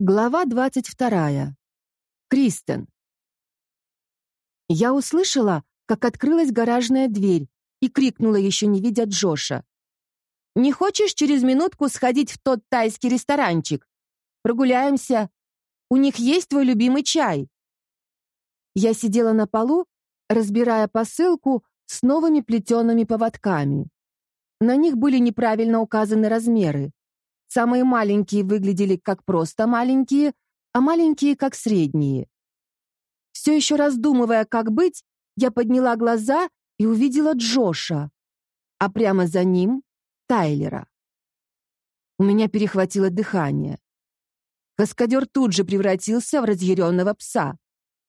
Глава двадцать вторая. Кристен. Я услышала, как открылась гаражная дверь и крикнула, еще не видя Джоша. «Не хочешь через минутку сходить в тот тайский ресторанчик? Прогуляемся. У них есть твой любимый чай». Я сидела на полу, разбирая посылку с новыми плетеными поводками. На них были неправильно указаны размеры. Самые маленькие выглядели как просто маленькие, а маленькие как средние. Все еще раздумывая, как быть, я подняла глаза и увидела Джоша, а прямо за ним — Тайлера. У меня перехватило дыхание. Каскадер тут же превратился в разъяренного пса.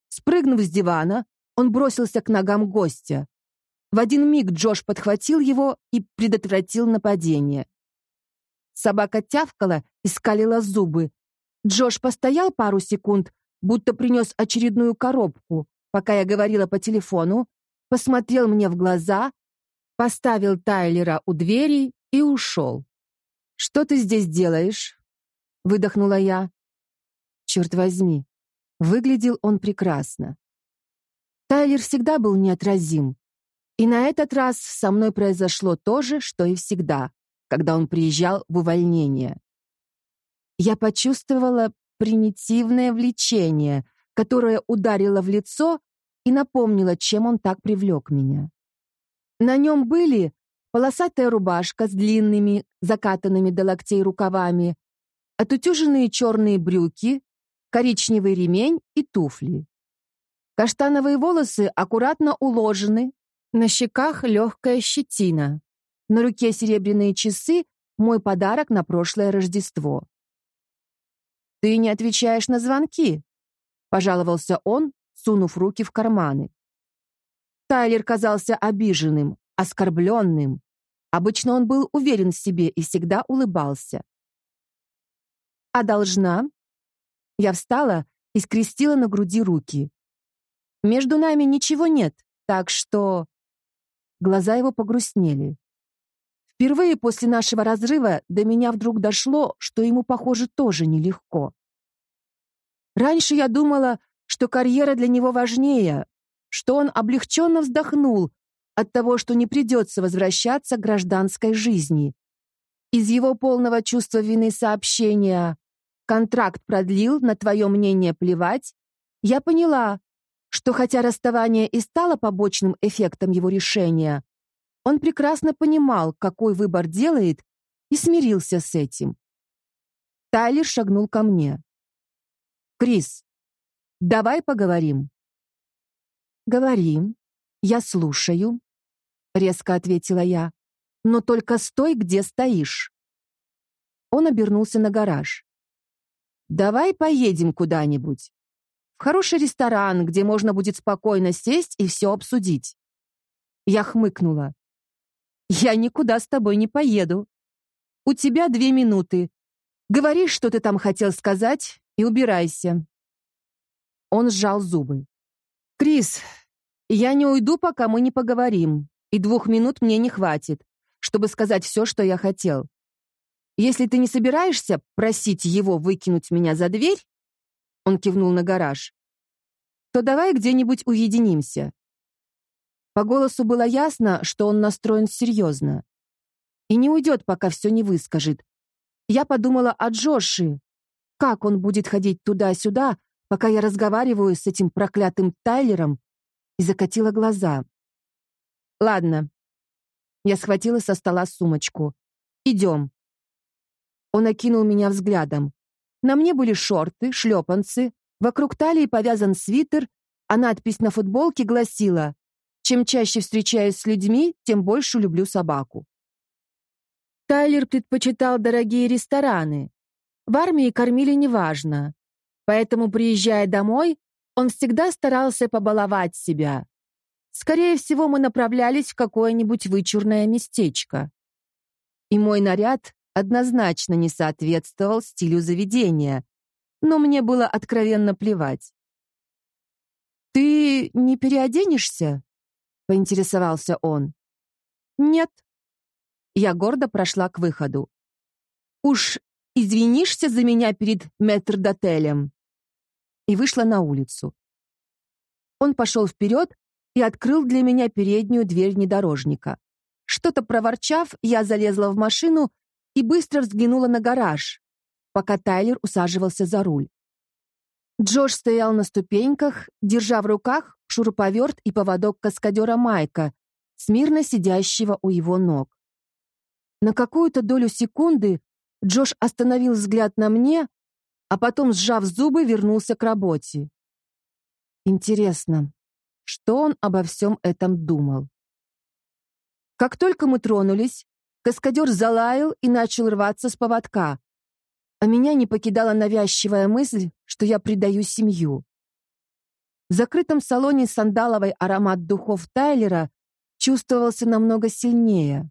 Спрыгнув с дивана, он бросился к ногам гостя. В один миг Джош подхватил его и предотвратил нападение. Собака тявкала и скалила зубы. Джош постоял пару секунд, будто принес очередную коробку, пока я говорила по телефону, посмотрел мне в глаза, поставил Тайлера у двери и ушел. «Что ты здесь делаешь?» — выдохнула я. Черт возьми, выглядел он прекрасно. Тайлер всегда был неотразим. И на этот раз со мной произошло то же, что и всегда когда он приезжал в увольнение. Я почувствовала примитивное влечение, которое ударило в лицо и напомнило, чем он так привлек меня. На нем были полосатая рубашка с длинными, закатанными до локтей рукавами, отутюженные черные брюки, коричневый ремень и туфли. Каштановые волосы аккуратно уложены, на щеках легкая щетина. На руке серебряные часы — мой подарок на прошлое Рождество. «Ты не отвечаешь на звонки», — пожаловался он, сунув руки в карманы. Тайлер казался обиженным, оскорбленным. Обычно он был уверен в себе и всегда улыбался. «А должна?» Я встала и скрестила на груди руки. «Между нами ничего нет, так что...» Глаза его погрустнели. Впервые после нашего разрыва до меня вдруг дошло, что ему, похоже, тоже нелегко. Раньше я думала, что карьера для него важнее, что он облегченно вздохнул от того, что не придется возвращаться к гражданской жизни. Из его полного чувства вины сообщения «Контракт продлил, на твое мнение плевать», я поняла, что хотя расставание и стало побочным эффектом его решения, он прекрасно понимал, какой выбор делает, и смирился с этим. Тайлер шагнул ко мне. «Крис, давай поговорим». «Говорим. Я слушаю», — резко ответила я. «Но только стой, где стоишь». Он обернулся на гараж. «Давай поедем куда-нибудь. В хороший ресторан, где можно будет спокойно сесть и все обсудить». Я хмыкнула. Я никуда с тобой не поеду. У тебя две минуты. Говори, что ты там хотел сказать, и убирайся. Он сжал зубы. Крис, я не уйду, пока мы не поговорим, и двух минут мне не хватит, чтобы сказать все, что я хотел. Если ты не собираешься просить его выкинуть меня за дверь, он кивнул на гараж, то давай где-нибудь уединимся. По голосу было ясно, что он настроен серьезно. И не уйдет, пока все не выскажет. Я подумала о Джоши. Как он будет ходить туда-сюда, пока я разговариваю с этим проклятым Тайлером, и закатила глаза. «Ладно». Я схватила со стола сумочку. «Идем». Он окинул меня взглядом. На мне были шорты, шлепанцы, вокруг талии повязан свитер, а надпись на футболке гласила чем чаще встречаюсь с людьми, тем больше люблю собаку. Тайлер предпочитал дорогие рестораны. В армии кормили неважно. Поэтому, приезжая домой, он всегда старался побаловать себя. Скорее всего, мы направлялись в какое-нибудь вычурное местечко. И мой наряд однозначно не соответствовал стилю заведения, но мне было откровенно плевать. «Ты не переоденешься?» Поинтересовался он. Нет. Я гордо прошла к выходу. Уж извинишься за меня перед метрдотелем?» И вышла на улицу. Он пошел вперед и открыл для меня переднюю дверь внедорожника. Что-то проворчав, я залезла в машину и быстро взглянула на гараж, пока Тайлер усаживался за руль. Джош стоял на ступеньках, держа в руках шуруповерт и поводок каскадера Майка, смирно сидящего у его ног. На какую-то долю секунды Джош остановил взгляд на мне, а потом, сжав зубы, вернулся к работе. Интересно, что он обо всем этом думал? Как только мы тронулись, каскадер залаял и начал рваться с поводка, а меня не покидала навязчивая мысль, что я предаю семью. В закрытом салоне сандаловый аромат духов Тайлера чувствовался намного сильнее.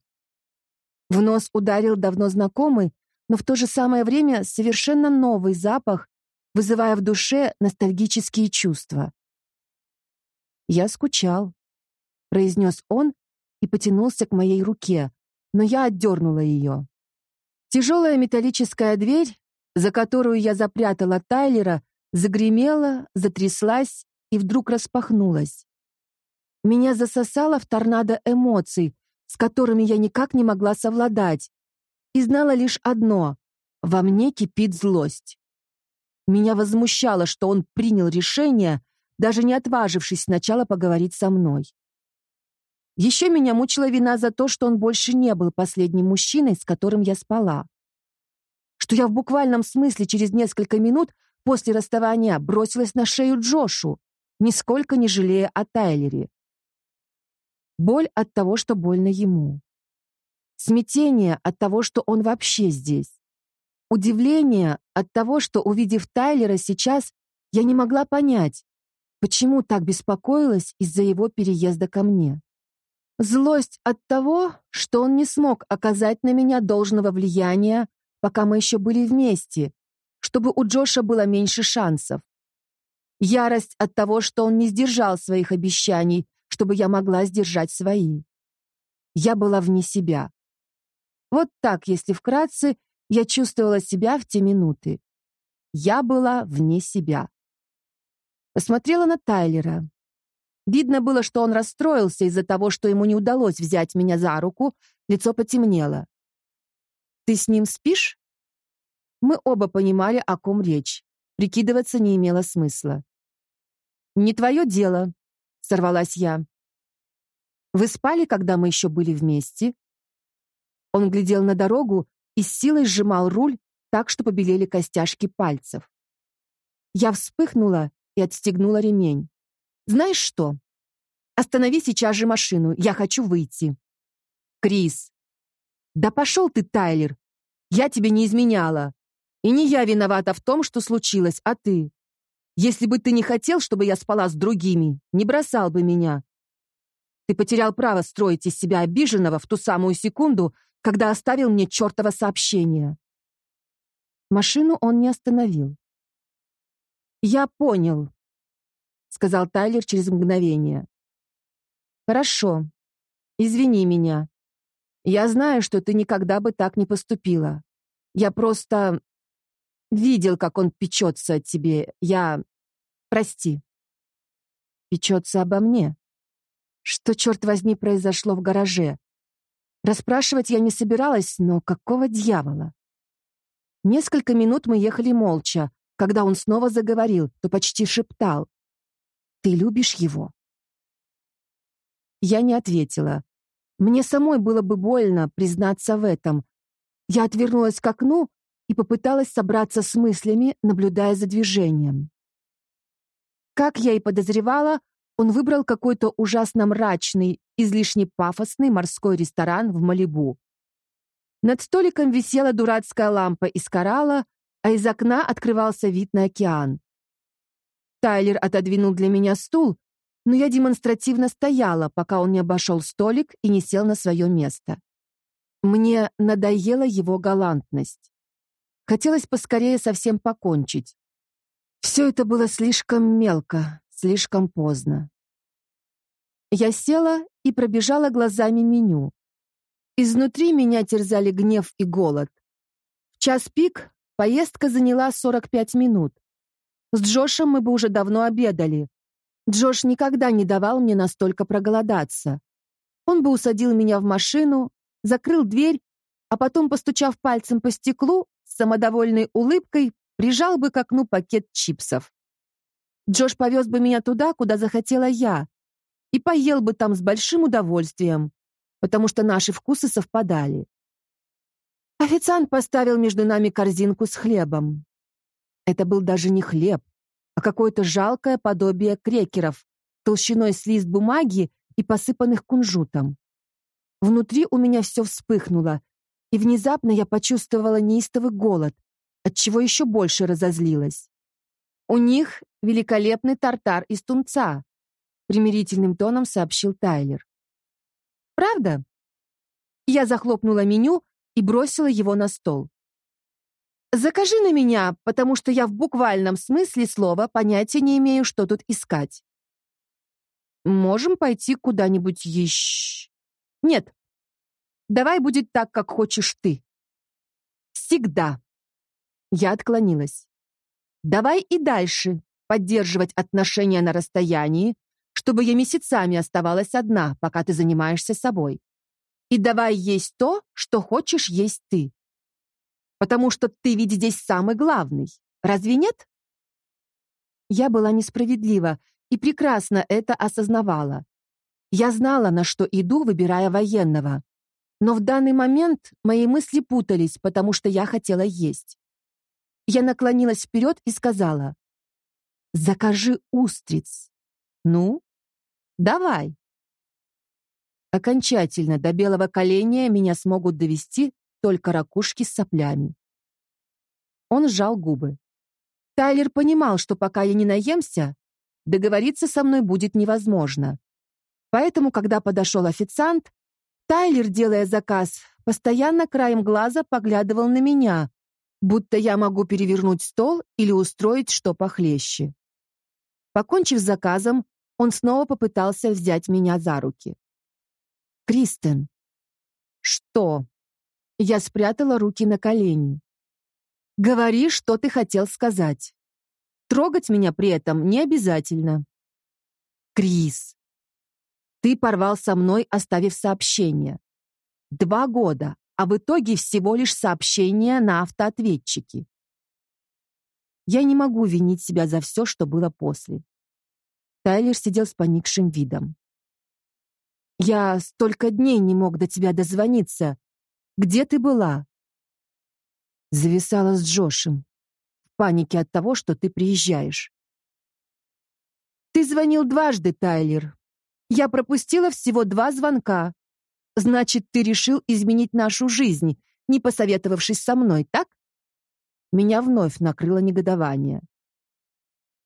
В нос ударил давно знакомый, но в то же самое время совершенно новый запах, вызывая в душе ностальгические чувства. «Я скучал», — произнес он и потянулся к моей руке, но я отдернула ее. Тяжелая металлическая дверь, за которую я запрятала Тайлера, загремела, затряслась и вдруг распахнулась. Меня засосало в торнадо эмоций, с которыми я никак не могла совладать, и знала лишь одно — во мне кипит злость. Меня возмущало, что он принял решение, даже не отважившись сначала поговорить со мной. Еще меня мучила вина за то, что он больше не был последним мужчиной, с которым я спала. Что я в буквальном смысле через несколько минут после расставания бросилась на шею Джошу, нисколько не жалея о Тайлере. Боль от того, что больно ему. Смятение от того, что он вообще здесь. Удивление от того, что, увидев Тайлера сейчас, я не могла понять, почему так беспокоилась из-за его переезда ко мне. Злость от того, что он не смог оказать на меня должного влияния, пока мы еще были вместе, чтобы у Джоша было меньше шансов. Ярость от того, что он не сдержал своих обещаний, чтобы я могла сдержать свои. Я была вне себя. Вот так, если вкратце, я чувствовала себя в те минуты. Я была вне себя. Посмотрела на Тайлера. Видно было, что он расстроился из-за того, что ему не удалось взять меня за руку, лицо потемнело. «Ты с ним спишь?» Мы оба понимали, о ком речь. Прикидываться не имело смысла. «Не твое дело», — сорвалась я. «Вы спали, когда мы еще были вместе?» Он глядел на дорогу и с силой сжимал руль так, что побелели костяшки пальцев. Я вспыхнула и отстегнула ремень. Знаешь что? Останови сейчас же машину, я хочу выйти. Крис. Да пошел ты, Тайлер. Я тебе не изменяла. И не я виновата в том, что случилось, а ты. Если бы ты не хотел, чтобы я спала с другими, не бросал бы меня. Ты потерял право строить из себя обиженного в ту самую секунду, когда оставил мне чертово сообщение. Машину он не остановил. Я понял, — сказал Тайлер через мгновение. «Хорошо. Извини меня. Я знаю, что ты никогда бы так не поступила. Я просто видел, как он печется о тебе. Я... Прости». «Печется обо мне?» Что, черт возьми, произошло в гараже? Расспрашивать я не собиралась, но какого дьявола? Несколько минут мы ехали молча. Когда он снова заговорил, то почти шептал. Ты любишь его?» Я не ответила. Мне самой было бы больно признаться в этом. Я отвернулась к окну и попыталась собраться с мыслями, наблюдая за движением. Как я и подозревала, он выбрал какой-то ужасно мрачный, излишне пафосный морской ресторан в Малибу. Над столиком висела дурацкая лампа из коралла, а из окна открывался вид на океан. Тайлер отодвинул для меня стул, но я демонстративно стояла, пока он не обошел столик и не сел на свое место. Мне надоела его галантность. Хотелось поскорее совсем покончить. Все это было слишком мелко, слишком поздно. Я села и пробежала глазами меню. Изнутри меня терзали гнев и голод. В час пик Поездка заняла 45 минут. С Джошем мы бы уже давно обедали. Джош никогда не давал мне настолько проголодаться. Он бы усадил меня в машину, закрыл дверь, а потом, постучав пальцем по стеклу, с самодовольной улыбкой прижал бы к окну пакет чипсов. Джош повез бы меня туда, куда захотела я, и поел бы там с большим удовольствием, потому что наши вкусы совпадали. Официант поставил между нами корзинку с хлебом. Это был даже не хлеб, а какое-то жалкое подобие крекеров, толщиной с лист бумаги и посыпанных кунжутом. Внутри у меня все вспыхнуло, и внезапно я почувствовала неистовый голод, от чего еще больше разозлилась. У них великолепный тартар из тунца, примирительным тоном сообщил Тайлер. Правда? Я захлопнула меню и бросила его на стол. Закажи на меня, потому что я в буквальном смысле слова понятия не имею, что тут искать. Можем пойти куда-нибудь еще. Нет. Давай будет так, как хочешь ты. Всегда. Я отклонилась. Давай и дальше поддерживать отношения на расстоянии, чтобы я месяцами оставалась одна, пока ты занимаешься собой. И давай есть то, что хочешь есть ты. Потому что ты ведь здесь самый главный. Разве нет? Я была несправедлива и прекрасно это осознавала. Я знала, на что иду, выбирая военного. Но в данный момент мои мысли путались, потому что я хотела есть. Я наклонилась вперед и сказала, «Закажи устриц». «Ну, давай». Окончательно до белого коленя меня смогут довести только ракушки с соплями. Он сжал губы. Тайлер понимал, что пока я не наемся, договориться со мной будет невозможно. Поэтому, когда подошел официант, Тайлер, делая заказ, постоянно краем глаза поглядывал на меня, будто я могу перевернуть стол или устроить что похлеще. Покончив с заказом, он снова попытался взять меня за руки. «Кристен». «Что?» Я спрятала руки на колени. «Говори, что ты хотел сказать. Трогать меня при этом не обязательно». «Крис, ты порвал со мной, оставив сообщение. Два года, а в итоге всего лишь сообщение на автоответчике. Я не могу винить себя за все, что было после. Тайлер сидел с поникшим видом. Я столько дней не мог до тебя дозвониться, где ты была?» Зависала с Джошем. В панике от того, что ты приезжаешь. «Ты звонил дважды, Тайлер. Я пропустила всего два звонка. Значит, ты решил изменить нашу жизнь, не посоветовавшись со мной, так?» Меня вновь накрыло негодование.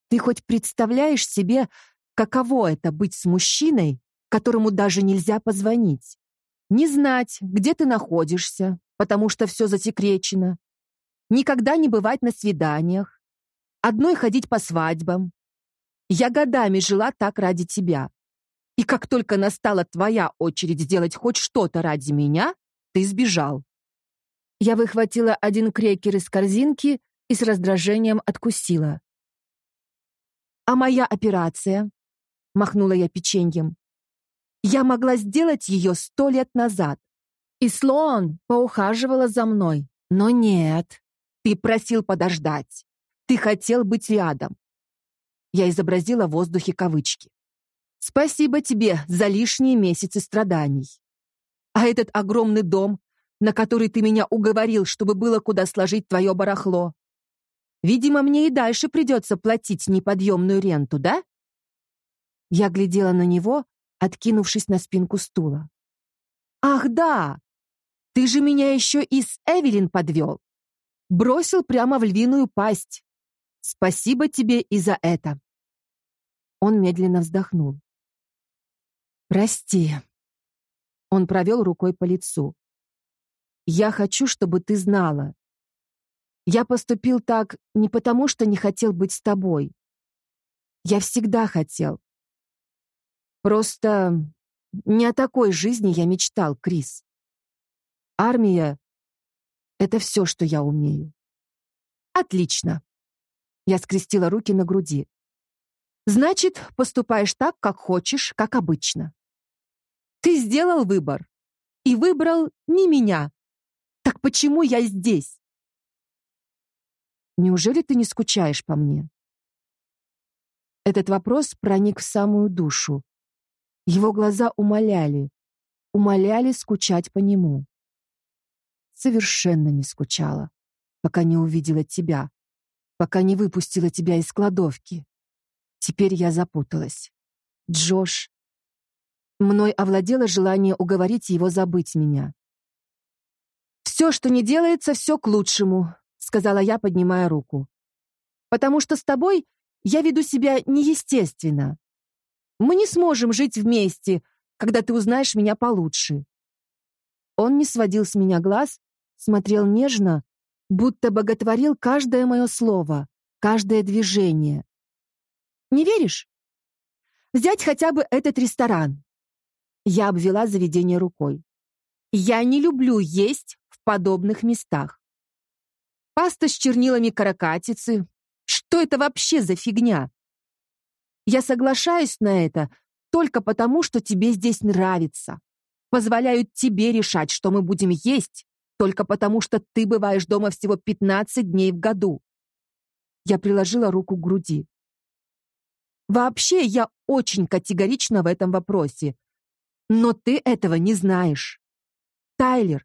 «Ты хоть представляешь себе, каково это быть с мужчиной, которому даже нельзя позвонить? Не знать, где ты находишься, потому что все засекречено. Никогда не бывать на свиданиях. Одной ходить по свадьбам. Я годами жила так ради тебя. И как только настала твоя очередь сделать хоть что-то ради меня, ты сбежал. Я выхватила один крекер из корзинки и с раздражением откусила. «А моя операция?» — махнула я печеньем. Я могла сделать ее сто лет назад. И Слоан поухаживала за мной. Но нет, ты просил подождать. Ты хотел быть рядом. Я изобразила в воздухе кавычки. Спасибо тебе за лишние месяцы страданий. А этот огромный дом, на который ты меня уговорил, чтобы было куда сложить твое барахло. Видимо, мне и дальше придется платить неподъемную ренту, да? Я глядела на него, откинувшись на спинку стула. «Ах, да! Ты же меня еще и с Эвелин подвел! Бросил прямо в львиную пасть! Спасибо тебе и за это!» Он медленно вздохнул. «Прости». Он провел рукой по лицу. «Я хочу, чтобы ты знала. Я поступил так не потому, что не хотел быть с тобой. Я всегда хотел. Просто не о такой жизни я мечтал, Крис. Армия — это все, что я умею. Отлично. Я скрестила руки на груди. Значит, поступаешь так, как хочешь, как обычно. Ты сделал выбор. И выбрал не меня. Так почему я здесь? Неужели ты не скучаешь по мне? Этот вопрос проник в самую душу. Его глаза умоляли, умоляли скучать по нему. Совершенно не скучала, пока не увидела тебя, пока не выпустила тебя из кладовки. Теперь я запуталась. Джош. Мной овладело желание уговорить его забыть меня. «Все, что не делается, все к лучшему», — сказала я, поднимая руку. «Потому что с тобой я веду себя неестественно. Мы не сможем жить вместе, когда ты узнаешь меня получше. Он не сводил с меня глаз, смотрел нежно, будто боготворил каждое мое слово, каждое движение. Не веришь? Взять хотя бы этот ресторан. Я обвела заведение рукой. Я не люблю есть в подобных местах. Паста с чернилами каракатицы, что это вообще за фигня? Я соглашаюсь на это только потому, что тебе здесь нравится. Позволяю тебе решать, что мы будем есть, только потому, что ты бываешь дома всего 15 дней в году. Я приложила руку к груди. Вообще, я очень категорична в этом вопросе. Но ты этого не знаешь. Тайлер,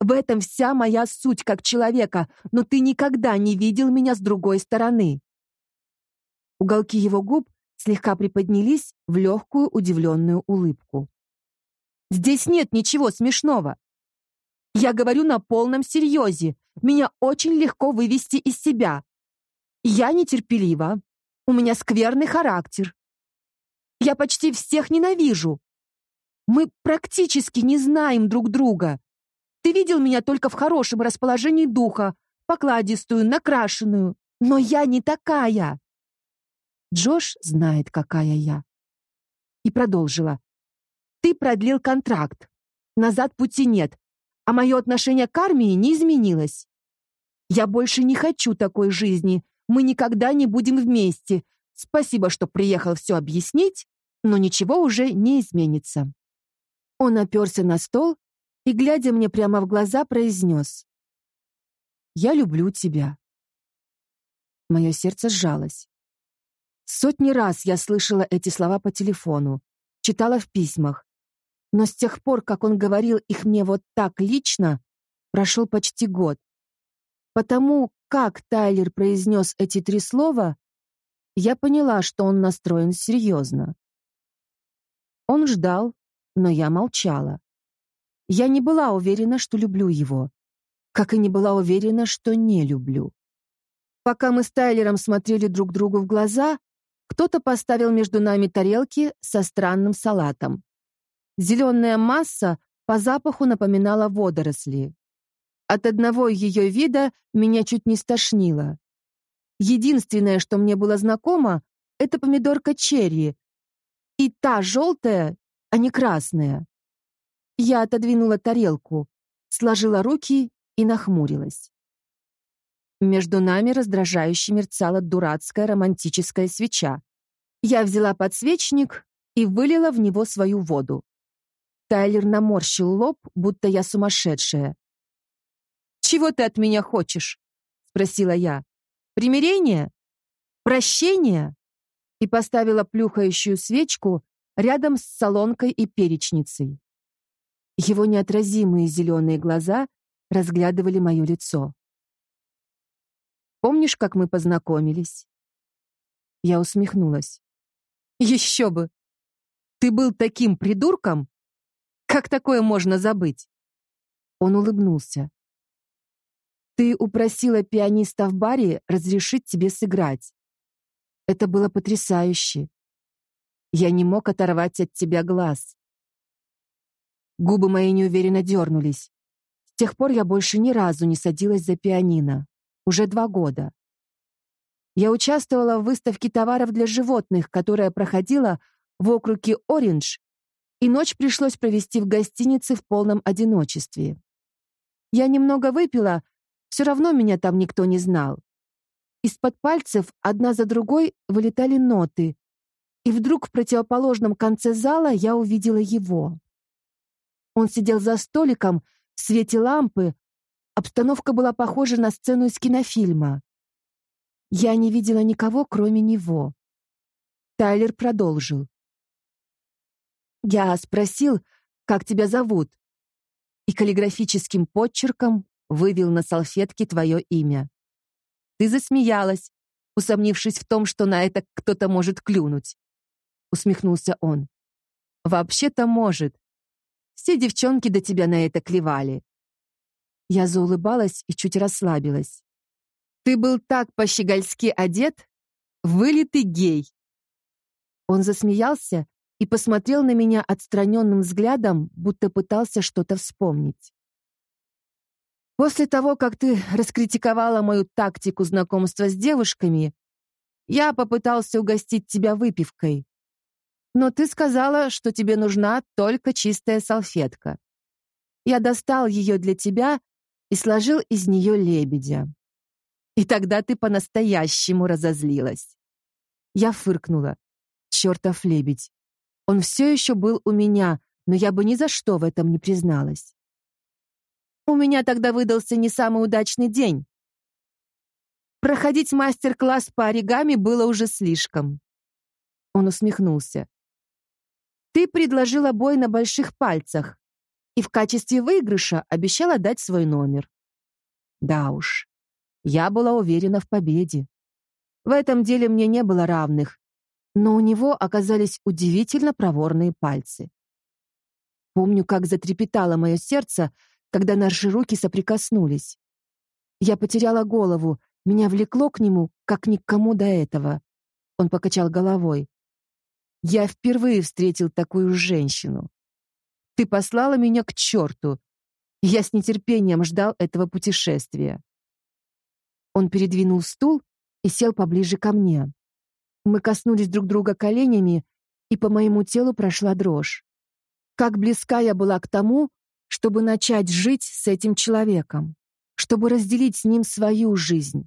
в этом вся моя суть как человека, но ты никогда не видел меня с другой стороны. Уголки его губ слегка приподнялись в легкую удивленную улыбку. Здесь нет ничего смешного. Я говорю на полном серьезе. Меня очень легко вывести из себя. Я нетерпелива. У меня скверный характер. Я почти всех ненавижу. Мы практически не знаем друг друга. Ты видел меня только в хорошем расположении духа, покладистую, накрашенную. Но я не такая. Джош знает, какая я. И продолжила. Ты продлил контракт. Назад пути нет. А мое отношение к армии не изменилось. Я больше не хочу такой жизни. Мы никогда не будем вместе. Спасибо, что приехал все объяснить, но ничего уже не изменится. Он оперся на стол и, глядя мне прямо в глаза, произнес. «Я люблю тебя». Мое сердце сжалось. Сотни раз я слышала эти слова по телефону, читала в письмах. Но с тех пор, как он говорил их мне вот так лично, прошел почти год. Потому как Тайлер произнес эти три слова, я поняла, что он настроен серьезно. Он ждал, но я молчала. Я не была уверена, что люблю его, как и не была уверена, что не люблю. Пока мы с Тайлером смотрели друг другу в глаза, кто-то поставил между нами тарелки со странным салатом. Зеленая масса по запаху напоминала водоросли. От одного ее вида меня чуть не стошнило. Единственное, что мне было знакомо, это помидорка черри. И та желтая, а не красная. Я отодвинула тарелку, сложила руки и нахмурилась. Между нами раздражающе мерцала дурацкая романтическая свеча. Я взяла подсвечник и вылила в него свою воду. Тайлер наморщил лоб, будто я сумасшедшая. «Чего ты от меня хочешь?» — спросила я. «Примирение? Прощение?» И поставила плюхающую свечку рядом с солонкой и перечницей. Его неотразимые зеленые глаза разглядывали мое лицо. «Помнишь, как мы познакомились?» Я усмехнулась. «Еще бы! Ты был таким придурком? Как такое можно забыть?» Он улыбнулся. «Ты упросила пианиста в баре разрешить тебе сыграть. Это было потрясающе. Я не мог оторвать от тебя глаз. Губы мои неуверенно дернулись. С тех пор я больше ни разу не садилась за пианино. Уже два года. Я участвовала в выставке товаров для животных, которая проходила в округе Ориндж, и ночь пришлось провести в гостинице в полном одиночестве. Я немного выпила, все равно меня там никто не знал. из-под пальцев одна за другой вылетали ноты, и вдруг в противоположном конце зала я увидела его. Он сидел за столиком в свете лампы, обстановка была похожа на сцену из кинофильма. Я не видела никого, кроме него. Тайлер продолжил. Я спросил, как тебя зовут, и каллиграфическим подчерком вывел на салфетке твое имя. Ты засмеялась, усомнившись в том, что на это кто-то может клюнуть. Усмехнулся он. Вообще-то может. Все девчонки до тебя на это клевали. Я заулыбалась и чуть расслабилась. Ты был так по-щегольски одет, вылитый гей. Он засмеялся и посмотрел на меня отстраненным взглядом, будто пытался что-то вспомнить. После того, как ты раскритиковала мою тактику знакомства с девушками, я попытался угостить тебя выпивкой. Но ты сказала, что тебе нужна только чистая салфетка. Я достал ее для тебя и сложил из нее лебедя. И тогда ты по-настоящему разозлилась. Я фыркнула. Чертов лебедь. Он все еще был у меня, но я бы ни за что в этом не призналась. У меня тогда выдался не самый удачный день. Проходить мастер-класс по оригами было уже слишком. Он усмехнулся. Ты предложила бой на больших пальцах и в качестве выигрыша обещала дать свой номер. Да уж, я была уверена в победе. В этом деле мне не было равных, но у него оказались удивительно проворные пальцы. Помню, как затрепетало мое сердце, когда наши руки соприкоснулись. Я потеряла голову, меня влекло к нему, как ни к кому до этого. Он покачал головой. Я впервые встретил такую женщину. Ты послала меня к черту. Я с нетерпением ждал этого путешествия. Он передвинул стул и сел поближе ко мне. Мы коснулись друг друга коленями, и по моему телу прошла дрожь. Как близка я была к тому, чтобы начать жить с этим человеком, чтобы разделить с ним свою жизнь.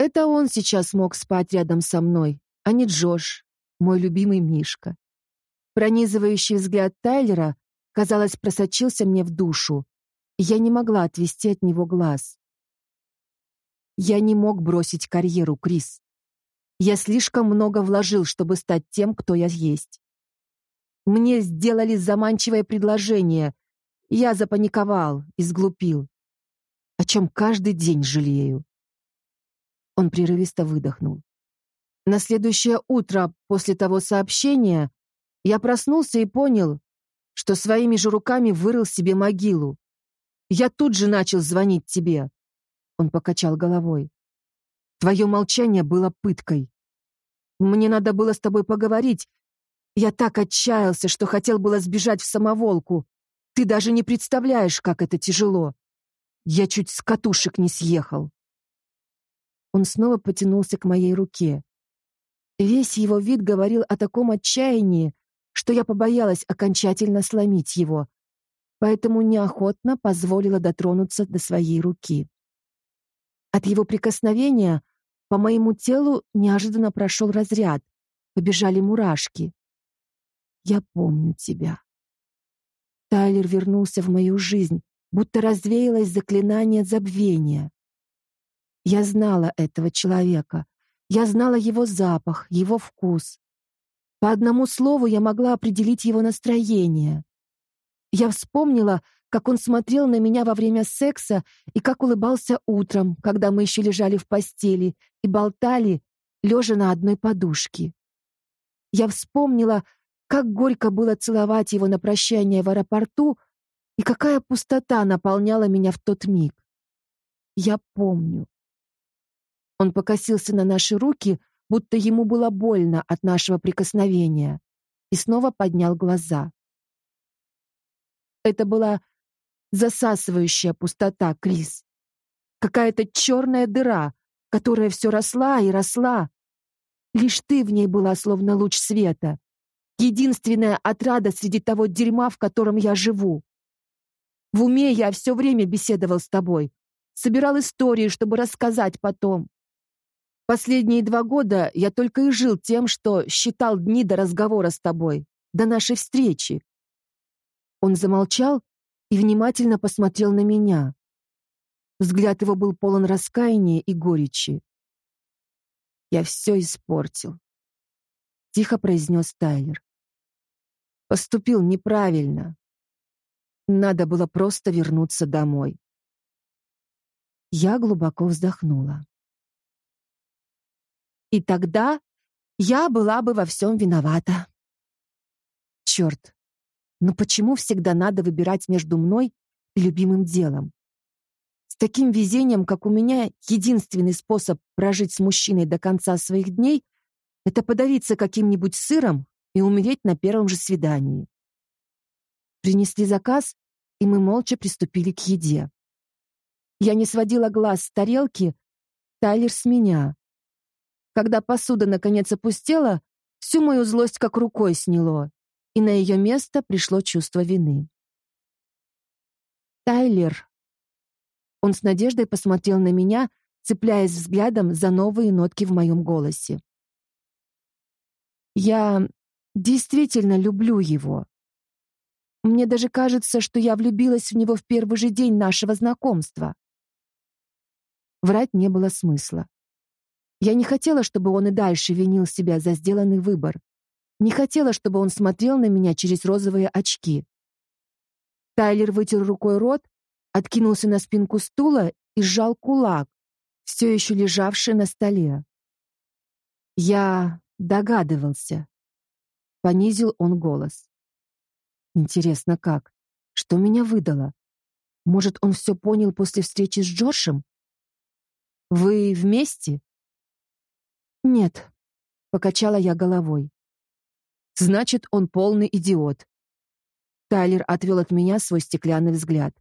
Это он сейчас мог спать рядом со мной, а не Джош, мой любимый Мишка. Пронизывающий взгляд Тайлера, казалось, просочился мне в душу, и я не могла отвести от него глаз. Я не мог бросить карьеру, Крис. Я слишком много вложил, чтобы стать тем, кто я есть. Мне сделали заманчивое предложение. Я запаниковал и сглупил. О чем каждый день жалею. Он прерывисто выдохнул. На следующее утро после того сообщения я проснулся и понял, что своими же руками вырыл себе могилу. Я тут же начал звонить тебе. Он покачал головой. Твое молчание было пыткой. Мне надо было с тобой поговорить. Я так отчаялся, что хотел было сбежать в самоволку. Ты даже не представляешь, как это тяжело. Я чуть с катушек не съехал. Он снова потянулся к моей руке. Весь его вид говорил о таком отчаянии, что я побоялась окончательно сломить его, поэтому неохотно позволила дотронуться до своей руки. От его прикосновения по моему телу неожиданно прошел разряд, побежали мурашки. Я помню тебя. Тайлер вернулся в мою жизнь, будто развеялось заклинание забвения. Я знала этого человека. Я знала его запах, его вкус. По одному слову я могла определить его настроение. Я вспомнила, как он смотрел на меня во время секса и как улыбался утром, когда мы еще лежали в постели и болтали, лежа на одной подушке. Я вспомнила, как горько было целовать его на прощание в аэропорту и какая пустота наполняла меня в тот миг. Я помню. Он покосился на наши руки, будто ему было больно от нашего прикосновения, и снова поднял глаза. Это была засасывающая пустота, Крис. Какая-то черная дыра, которая все росла и росла. Лишь ты в ней была словно луч света. Единственная отрада среди того дерьма, в котором я живу. В уме я все время беседовал с тобой. Собирал истории, чтобы рассказать потом. Последние два года я только и жил тем, что считал дни до разговора с тобой, до нашей встречи. Он замолчал и внимательно посмотрел на меня. Взгляд его был полон раскаяния и горечи. «Я все испортил», — тихо произнес Тайлер. «Поступил неправильно. Надо было просто вернуться домой». Я глубоко вздохнула. И тогда я была бы во всем виновата. Черт, но почему всегда надо выбирать между мной и любимым делом? С таким везением, как у меня, единственный способ прожить с мужчиной до конца своих дней — это подавиться каким-нибудь сыром и умереть на первом же свидании. Принесли заказ, и мы молча приступили к еде. Я не сводила глаз с тарелки, Тайлер с меня. Когда посуда наконец опустела, всю мою злость как рукой сняло, и на ее место пришло чувство вины. «Тайлер». Он с надеждой посмотрел на меня, цепляясь взглядом за новые нотки в моем голосе. «Я действительно люблю его. Мне даже кажется, что я влюбилась в него в первый же день нашего знакомства». Врать не было смысла. Я не хотела, чтобы он и дальше винил себя за сделанный выбор. Не хотела, чтобы он смотрел на меня через розовые очки. Тайлер вытер рукой рот, откинулся на спинку стула и сжал кулак, все еще лежавший на столе. Я догадывался. Понизил он голос. Интересно, как? Что меня выдало? Может, он все понял после встречи с Джорджем? Вы вместе? «Нет», — покачала я головой. «Значит, он полный идиот». Тайлер отвел от меня свой стеклянный взгляд.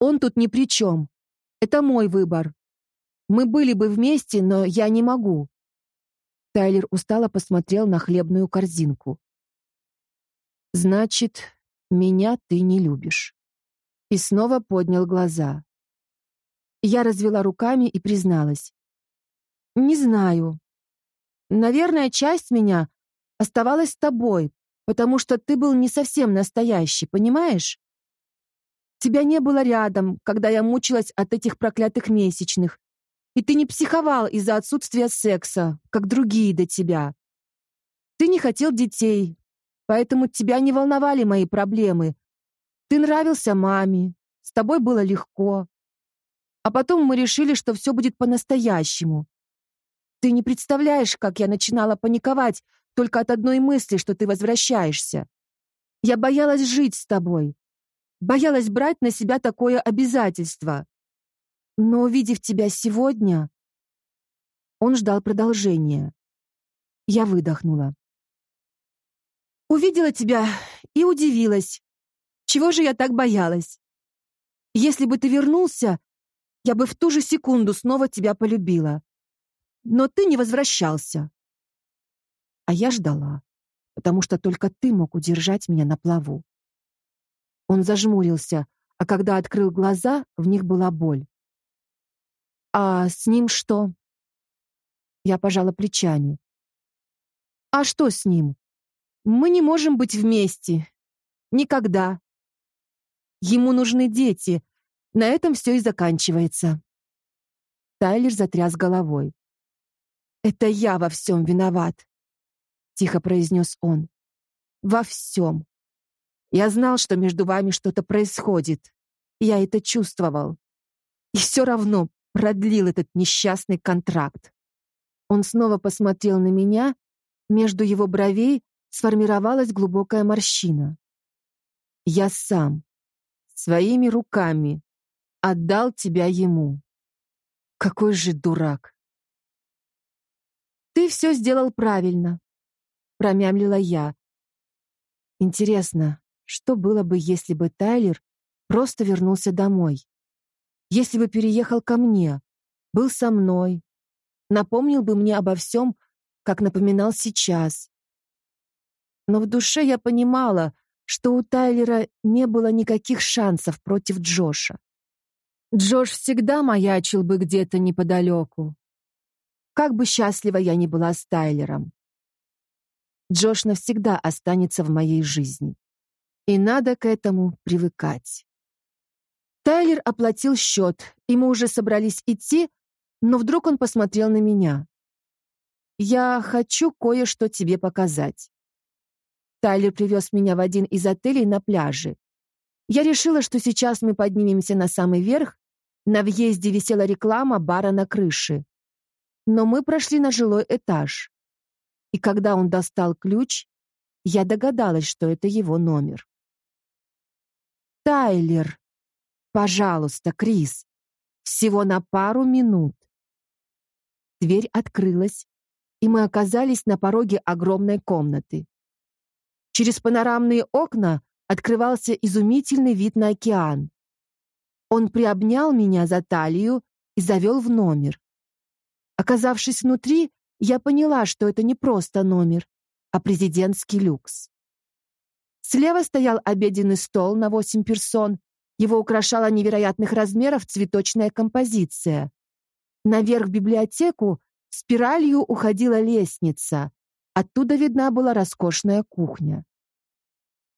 «Он тут ни при чем. Это мой выбор. Мы были бы вместе, но я не могу». Тайлер устало посмотрел на хлебную корзинку. «Значит, меня ты не любишь». И снова поднял глаза. Я развела руками и призналась. Не знаю. Наверное, часть меня оставалась с тобой, потому что ты был не совсем настоящий, понимаешь? Тебя не было рядом, когда я мучилась от этих проклятых месячных, и ты не психовал из-за отсутствия секса, как другие до тебя. Ты не хотел детей, поэтому тебя не волновали мои проблемы. Ты нравился маме, с тобой было легко. А потом мы решили, что все будет по-настоящему. Ты не представляешь, как я начинала паниковать только от одной мысли, что ты возвращаешься. Я боялась жить с тобой. Боялась брать на себя такое обязательство. Но увидев тебя сегодня... Он ждал продолжения. Я выдохнула. Увидела тебя и удивилась. Чего же я так боялась? Если бы ты вернулся, я бы в ту же секунду снова тебя полюбила но ты не возвращался. А я ждала, потому что только ты мог удержать меня на плаву. Он зажмурился, а когда открыл глаза, в них была боль. А с ним что? Я пожала плечами. А что с ним? Мы не можем быть вместе. Никогда. Ему нужны дети. На этом все и заканчивается. Тайлер затряс головой. «Это я во всем виноват», — тихо произнес он. «Во всем. Я знал, что между вами что-то происходит. Я это чувствовал. И все равно продлил этот несчастный контракт». Он снова посмотрел на меня, между его бровей сформировалась глубокая морщина. «Я сам, своими руками, отдал тебя ему. Какой же дурак!» «Ты все сделал правильно», — промямлила я. Интересно, что было бы, если бы Тайлер просто вернулся домой? Если бы переехал ко мне, был со мной, напомнил бы мне обо всем, как напоминал сейчас. Но в душе я понимала, что у Тайлера не было никаких шансов против Джоша. Джош всегда маячил бы где-то неподалеку, Как бы счастлива я ни была с Тайлером. Джош навсегда останется в моей жизни. И надо к этому привыкать. Тайлер оплатил счет, и мы уже собрались идти, но вдруг он посмотрел на меня. «Я хочу кое-что тебе показать». Тайлер привез меня в один из отелей на пляже. Я решила, что сейчас мы поднимемся на самый верх. На въезде висела реклама бара на крыше. Но мы прошли на жилой этаж. И когда он достал ключ, я догадалась, что это его номер. «Тайлер, пожалуйста, Крис, всего на пару минут». Дверь открылась, и мы оказались на пороге огромной комнаты. Через панорамные окна открывался изумительный вид на океан. Он приобнял меня за талию и завел в номер. Оказавшись внутри, я поняла, что это не просто номер, а президентский люкс. Слева стоял обеденный стол на восемь персон. Его украшала невероятных размеров цветочная композиция. Наверх в библиотеку спиралью уходила лестница. Оттуда видна была роскошная кухня.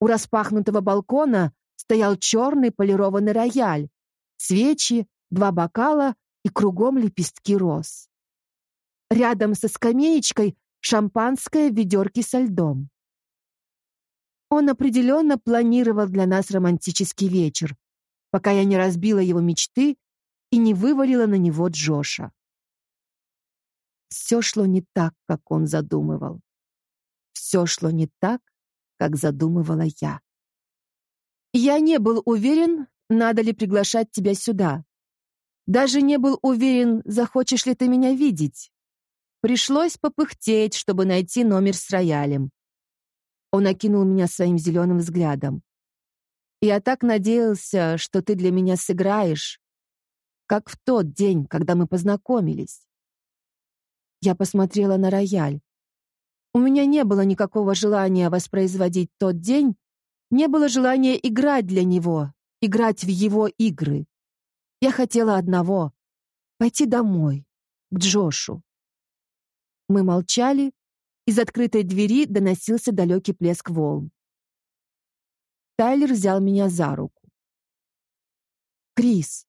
У распахнутого балкона стоял черный полированный рояль, свечи, два бокала и кругом лепестки роз. Рядом со скамеечкой шампанское в ведерке со льдом. Он определенно планировал для нас романтический вечер, пока я не разбила его мечты и не вывалила на него Джоша. Все шло не так, как он задумывал. Все шло не так, как задумывала я. Я не был уверен, надо ли приглашать тебя сюда. Даже не был уверен, захочешь ли ты меня видеть. Пришлось попыхтеть, чтобы найти номер с роялем. Он окинул меня своим зеленым взглядом. «Я так надеялся, что ты для меня сыграешь, как в тот день, когда мы познакомились». Я посмотрела на рояль. У меня не было никакого желания воспроизводить тот день, не было желания играть для него, играть в его игры. Я хотела одного — пойти домой, к Джошу. Мы молчали, из открытой двери доносился далекий плеск волн. Тайлер взял меня за руку. «Крис».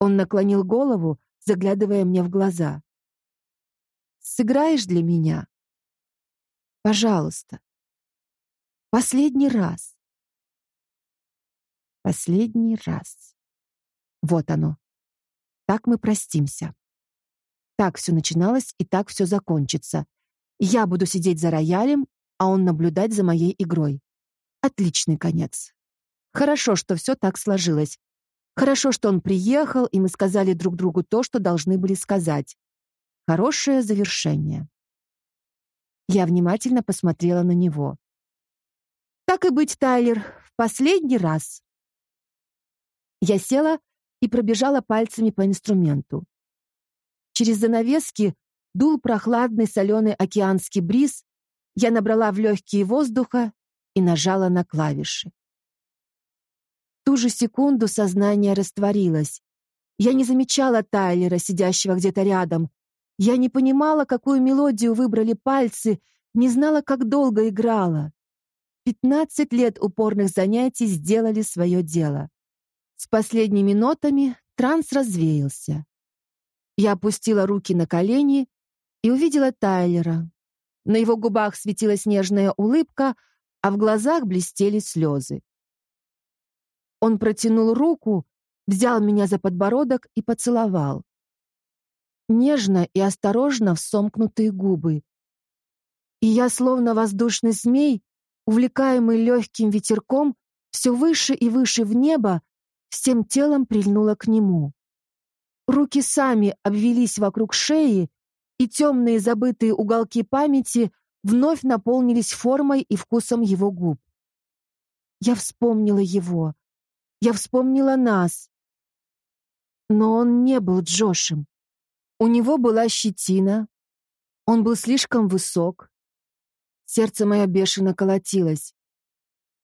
Он наклонил голову, заглядывая мне в глаза. «Сыграешь для меня?» «Пожалуйста. Последний раз». Последний раз. Вот оно. Так мы простимся. Так все начиналось и так все закончится. Я буду сидеть за роялем, а он наблюдать за моей игрой. Отличный конец. Хорошо, что все так сложилось. Хорошо, что он приехал, и мы сказали друг другу то, что должны были сказать. Хорошее завершение. Я внимательно посмотрела на него. Так и быть, Тайлер, в последний раз. Я села и пробежала пальцами по инструменту. Через занавески Дул прохладный соленый океанский бриз, я набрала в легкие воздуха и нажала на клавиши. В ту же секунду сознание растворилось. Я не замечала Тайлера, сидящего где-то рядом. Я не понимала, какую мелодию выбрали пальцы, не знала, как долго играла. Пятнадцать лет упорных занятий сделали свое дело. С последними нотами транс развеялся. Я опустила руки на колени и увидела Тайлера. На его губах светилась нежная улыбка, а в глазах блестели слезы. Он протянул руку, взял меня за подбородок и поцеловал. Нежно и осторожно в сомкнутые губы. И я, словно воздушный змей, увлекаемый легким ветерком, все выше и выше в небо, всем телом прильнула к нему. Руки сами обвелись вокруг шеи, и темные забытые уголки памяти вновь наполнились формой и вкусом его губ. Я вспомнила его. Я вспомнила нас. Но он не был Джошем. У него была щетина. Он был слишком высок. Сердце мое бешено колотилось,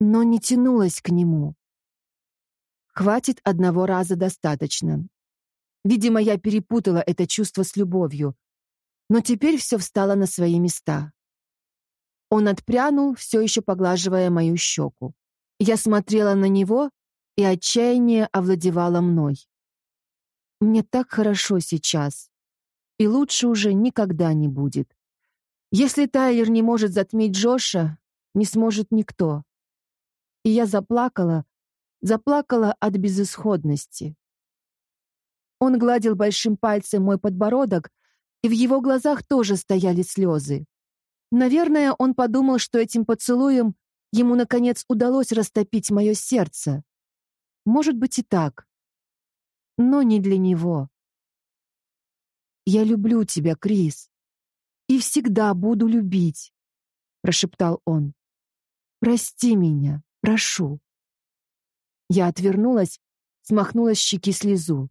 но не тянулось к нему. Хватит одного раза достаточно. Видимо, я перепутала это чувство с любовью. Но теперь все встало на свои места. Он отпрянул, все еще поглаживая мою щеку. Я смотрела на него, и отчаяние овладевало мной. Мне так хорошо сейчас, и лучше уже никогда не будет. Если Тайлер не может затмить Джоша, не сможет никто. И я заплакала, заплакала от безысходности. Он гладил большим пальцем мой подбородок, и в его глазах тоже стояли слезы. Наверное, он подумал, что этим поцелуем ему, наконец, удалось растопить мое сердце. Может быть и так. Но не для него. «Я люблю тебя, Крис и всегда буду любить», — прошептал он. «Прости меня, прошу». Я отвернулась, смахнула с щеки слезу.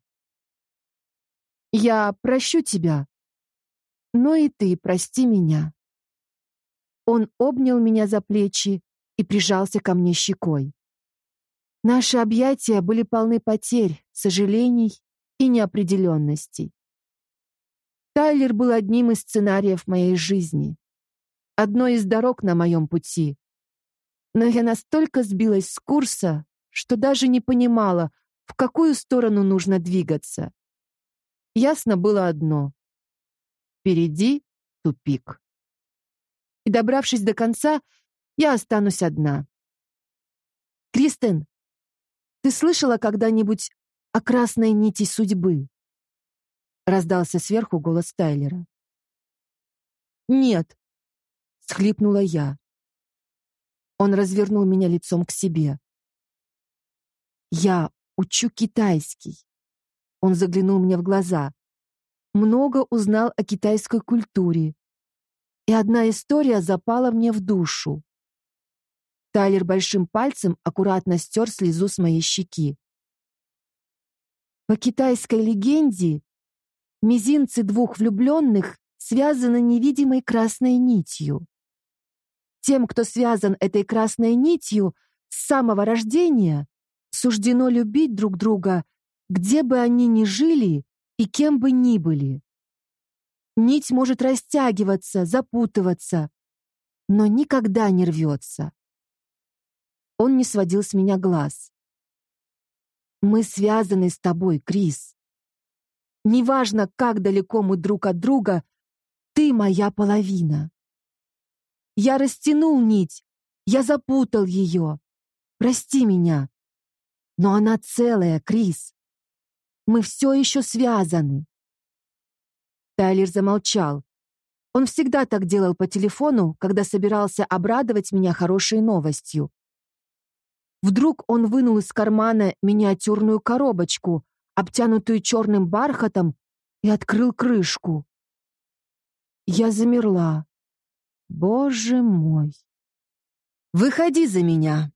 «Я прощу тебя, но и ты прости меня». Он обнял меня за плечи и прижался ко мне щекой. Наши объятия были полны потерь, сожалений и неопределенностей. Тайлер был одним из сценариев моей жизни, одной из дорог на моем пути. Но я настолько сбилась с курса, что даже не понимала, в какую сторону нужно двигаться. Ясно было одно. Впереди тупик. И добравшись до конца, я останусь одна. Кристен, ты слышала когда-нибудь о красной нити судьбы? — раздался сверху голос Тайлера. «Нет», — схлипнула я. Он развернул меня лицом к себе. «Я учу китайский». Он заглянул мне в глаза. Много узнал о китайской культуре. И одна история запала мне в душу. Тайлер большим пальцем аккуратно стер слезу с моей щеки. По китайской легенде Мизинцы двух влюбленных связаны невидимой красной нитью. Тем, кто связан этой красной нитью с самого рождения, суждено любить друг друга, где бы они ни жили и кем бы ни были. Нить может растягиваться, запутываться, но никогда не рвется. Он не сводил с меня глаз. «Мы связаны с тобой, Крис. Неважно, как далеко мы друг от друга, ты моя половина. Я растянул нить, я запутал ее. Прости меня. Но она целая, Крис. Мы все еще связаны. Тайлер замолчал. Он всегда так делал по телефону, когда собирался обрадовать меня хорошей новостью. Вдруг он вынул из кармана миниатюрную коробочку, обтянутую черным бархатом, и открыл крышку. Я замерла. Боже мой! «Выходи за меня!»